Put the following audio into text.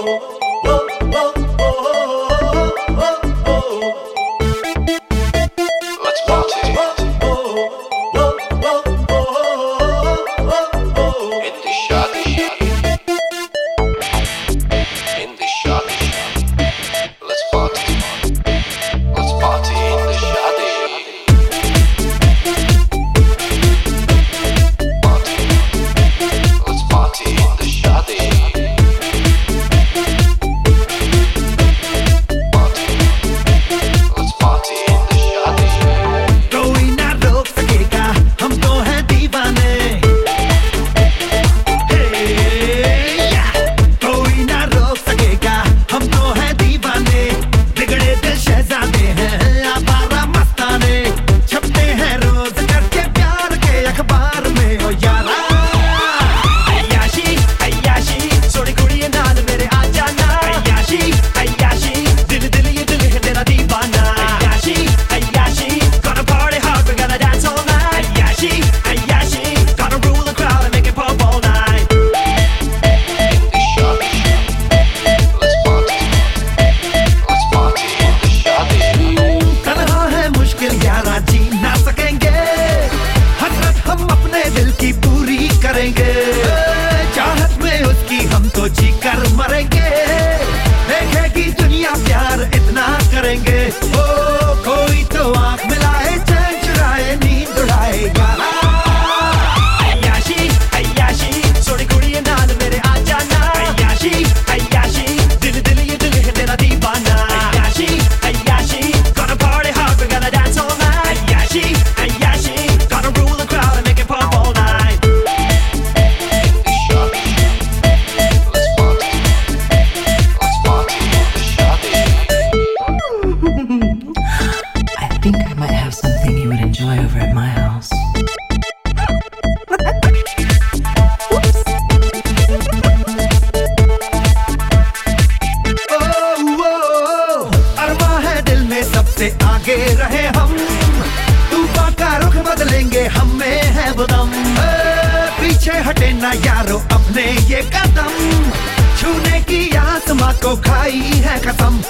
うん。मरेंगे। चाहत में उसकी हम तो जी कर मरेंगे। देखेगी दुनिया प्यार इतना करेंगे। हमें है बदम पीछे हटे ना यारो अपने ये कदम। छूने की आत्मा को खाई है कसम।